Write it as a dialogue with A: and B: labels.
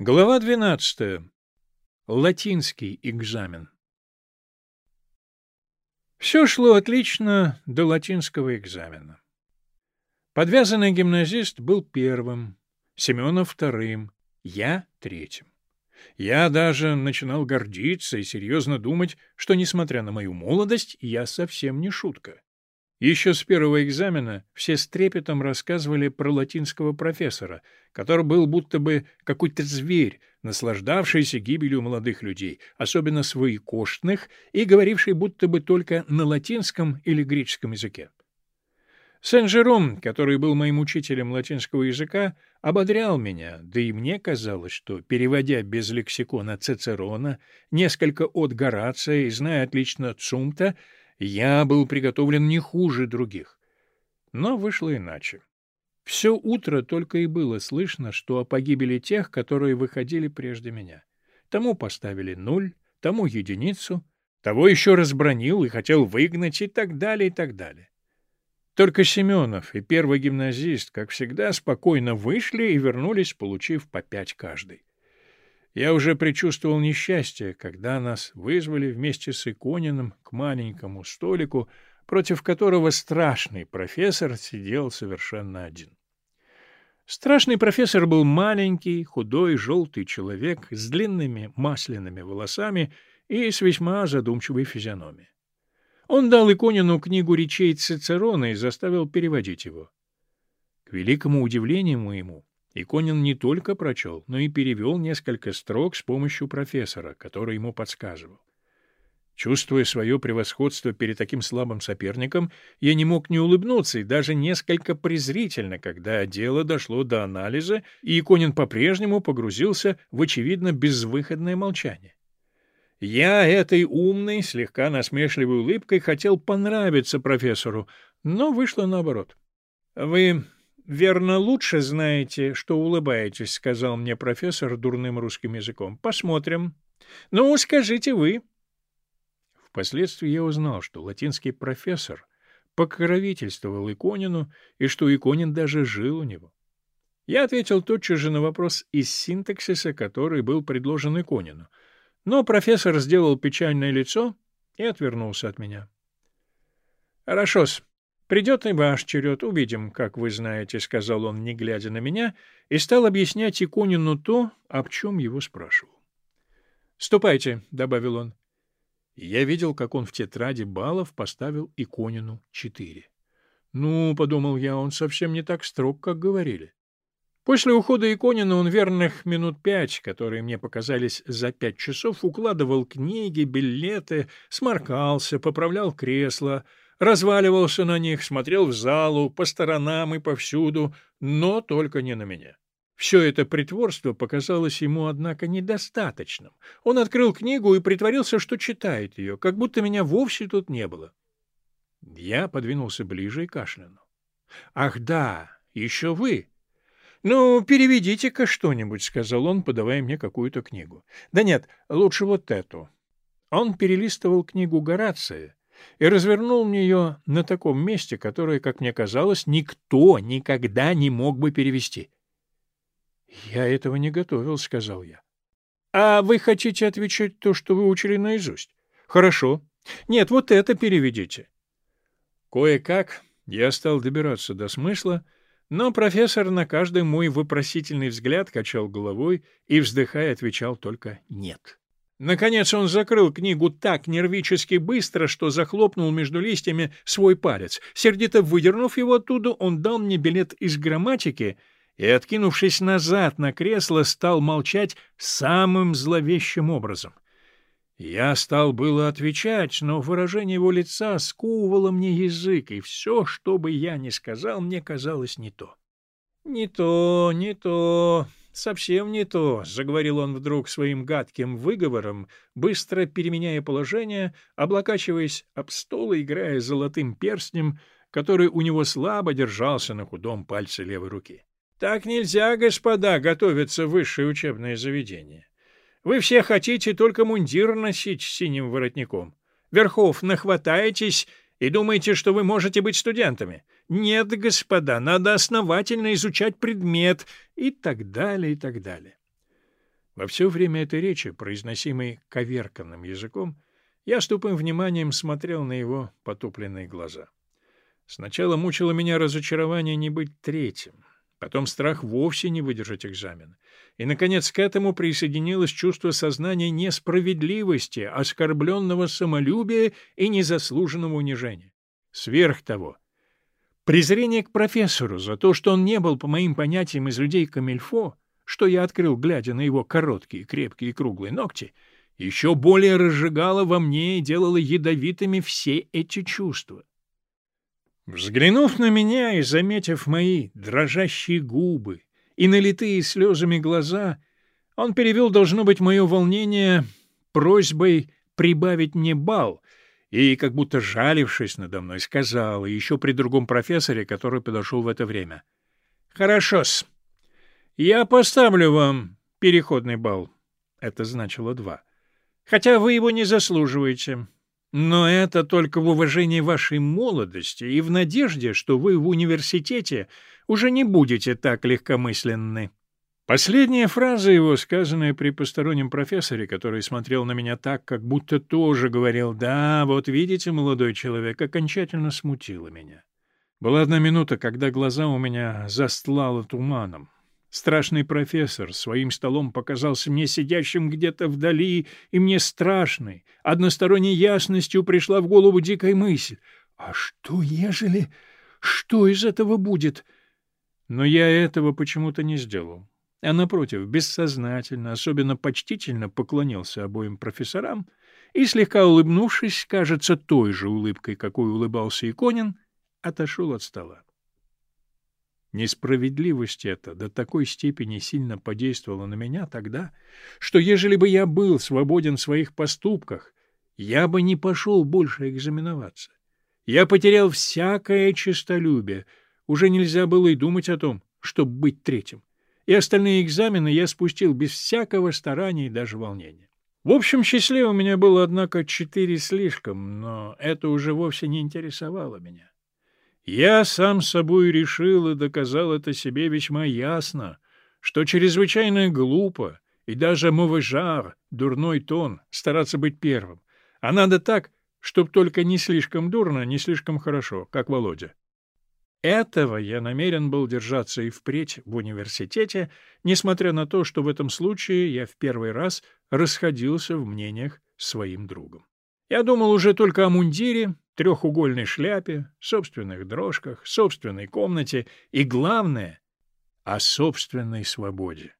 A: Глава 12. Латинский экзамен. Все шло отлично до латинского экзамена. Подвязанный гимназист был первым, Семенов вторым, я третьим. Я даже начинал гордиться и серьезно думать, что, несмотря на мою молодость, я совсем не шутка. Еще с первого экзамена все с трепетом рассказывали про латинского профессора, который был будто бы какой-то зверь, наслаждавшийся гибелью молодых людей, особенно своекоштных, и говоривший будто бы только на латинском или греческом языке. Сен-Жером, который был моим учителем латинского языка, ободрял меня, да и мне казалось, что, переводя без лексикона Цицерона, несколько от Горация и зная отлично Цумта, я был приготовлен не хуже других. Но вышло иначе. Все утро только и было слышно, что о погибели тех, которые выходили прежде меня. Тому поставили нуль, тому единицу, того еще разбронил и хотел выгнать и так далее, и так далее. Только Семенов и первый гимназист, как всегда, спокойно вышли и вернулись, получив по пять каждый. Я уже предчувствовал несчастье, когда нас вызвали вместе с Икониным к маленькому столику, против которого страшный профессор сидел совершенно один. Страшный профессор был маленький, худой, желтый человек с длинными масляными волосами и с весьма задумчивой физиономией. Он дал Иконину книгу речей Цицерона и заставил переводить его. К великому удивлению моему, Иконин не только прочел, но и перевел несколько строк с помощью профессора, который ему подсказывал. Чувствуя свое превосходство перед таким слабым соперником, я не мог не улыбнуться и даже несколько презрительно, когда дело дошло до анализа, и Иконин по-прежнему погрузился в очевидно безвыходное молчание. Я этой умной, слегка насмешливой улыбкой хотел понравиться профессору, но вышло наоборот. — Вы верно, лучше знаете, что улыбаетесь, — сказал мне профессор дурным русским языком. — Посмотрим. Ну, скажите вы. Впоследствии я узнал, что латинский профессор покровительствовал Иконину и что Иконин даже жил у него. Я ответил тотчас же на вопрос из синтаксиса, который был предложен Иконину. Но профессор сделал печальное лицо и отвернулся от меня. — Хорошо-с, «Придет и ваш черед, увидим, как вы знаете», — сказал он, не глядя на меня, и стал объяснять Иконину то, об чем его спрашивал. «Ступайте», — добавил он. я видел, как он в тетради баллов поставил Иконину четыре. «Ну, — подумал я, — он совсем не так строг, как говорили». После ухода Иконина он верных минут пять, которые мне показались за пять часов, укладывал книги, билеты, сморкался, поправлял кресло — разваливался на них, смотрел в залу, по сторонам и повсюду, но только не на меня. Все это притворство показалось ему, однако, недостаточным. Он открыл книгу и притворился, что читает ее, как будто меня вовсе тут не было. Я подвинулся ближе и кашлянул. — Ах да, еще вы! — Ну, переведите-ка что-нибудь, — сказал он, подавая мне какую-то книгу. — Да нет, лучше вот эту. Он перелистывал книгу Горация, и развернул мне ее на таком месте, которое, как мне казалось, никто никогда не мог бы перевести. — Я этого не готовил, — сказал я. — А вы хотите отвечать то, что вы учили наизусть? — Хорошо. Нет, вот это переведите. Кое-как я стал добираться до смысла, но профессор на каждый мой вопросительный взгляд качал головой и, вздыхая, отвечал только «нет». Наконец он закрыл книгу так нервически быстро, что захлопнул между листьями свой палец. Сердито выдернув его оттуда, он дал мне билет из грамматики и, откинувшись назад на кресло, стал молчать самым зловещим образом. Я стал было отвечать, но выражение его лица сковывало мне язык, и все, что бы я ни сказал, мне казалось не то. «Не то, не то», «Совсем не то», — заговорил он вдруг своим гадким выговором, быстро переменяя положение, облокачиваясь об стол и играя золотым перстнем, который у него слабо держался на худом пальце левой руки. «Так нельзя, господа, готовиться в высшее учебное заведение. Вы все хотите только мундир носить с синим воротником. Верхов нахватаетесь и думаете, что вы можете быть студентами. Нет, господа, надо основательно изучать предмет и так далее, и так далее. Во все время этой речи, произносимой коверканным языком, я с тупым вниманием смотрел на его потупленные глаза. Сначала мучило меня разочарование не быть третьим, потом страх вовсе не выдержать экзамен. И, наконец, к этому присоединилось чувство сознания несправедливости, оскорбленного самолюбия и незаслуженного унижения. Сверх того, презрение к профессору за то, что он не был, по моим понятиям, из людей камильфо, что я открыл, глядя на его короткие, крепкие и круглые ногти, еще более разжигало во мне и делало ядовитыми все эти чувства. Взглянув на меня и заметив мои дрожащие губы и налитые слезами глаза, он перевел, должно быть, мое волнение просьбой прибавить мне бал и, как будто жалившись надо мной, сказал, еще при другом профессоре, который подошел в это время, «Хорошо-с, я поставлю вам переходный балл. Это значило два. Хотя вы его не заслуживаете. Но это только в уважении вашей молодости и в надежде, что вы в университете уже не будете так легкомысленны. Последняя фраза его, сказанная при постороннем профессоре, который смотрел на меня так, как будто тоже говорил «Да, вот видите, молодой человек», окончательно смутила меня. Была одна минута, когда глаза у меня застлало туманом. Страшный профессор своим столом показался мне сидящим где-то вдали, и мне страшной, односторонней ясностью пришла в голову дикая мысль. «А что, ежели... Что из этого будет?» Но я этого почему-то не сделал. А напротив, бессознательно, особенно почтительно поклонился обоим профессорам и, слегка улыбнувшись, кажется, той же улыбкой, какой улыбался Иконин, отошел от стола. Несправедливость эта до такой степени сильно подействовала на меня тогда, что ежели бы я был свободен в своих поступках, я бы не пошел больше экзаменоваться. Я потерял всякое честолюбие, уже нельзя было и думать о том, чтобы быть третьим. И остальные экзамены я спустил без всякого старания и даже волнения. В общем числе у меня было, однако, четыре слишком, но это уже вовсе не интересовало меня. Я сам собой решил и доказал это себе весьма ясно, что чрезвычайно глупо и даже мовыжар, дурной тон, стараться быть первым, а надо так, чтоб только не слишком дурно, не слишком хорошо, как Володя. Этого я намерен был держаться и впредь в университете, несмотря на то, что в этом случае я в первый раз расходился в мнениях с своим другом. Я думал уже только о мундире, трехугольной шляпе, собственных дрожках, собственной комнате и, главное, о собственной свободе.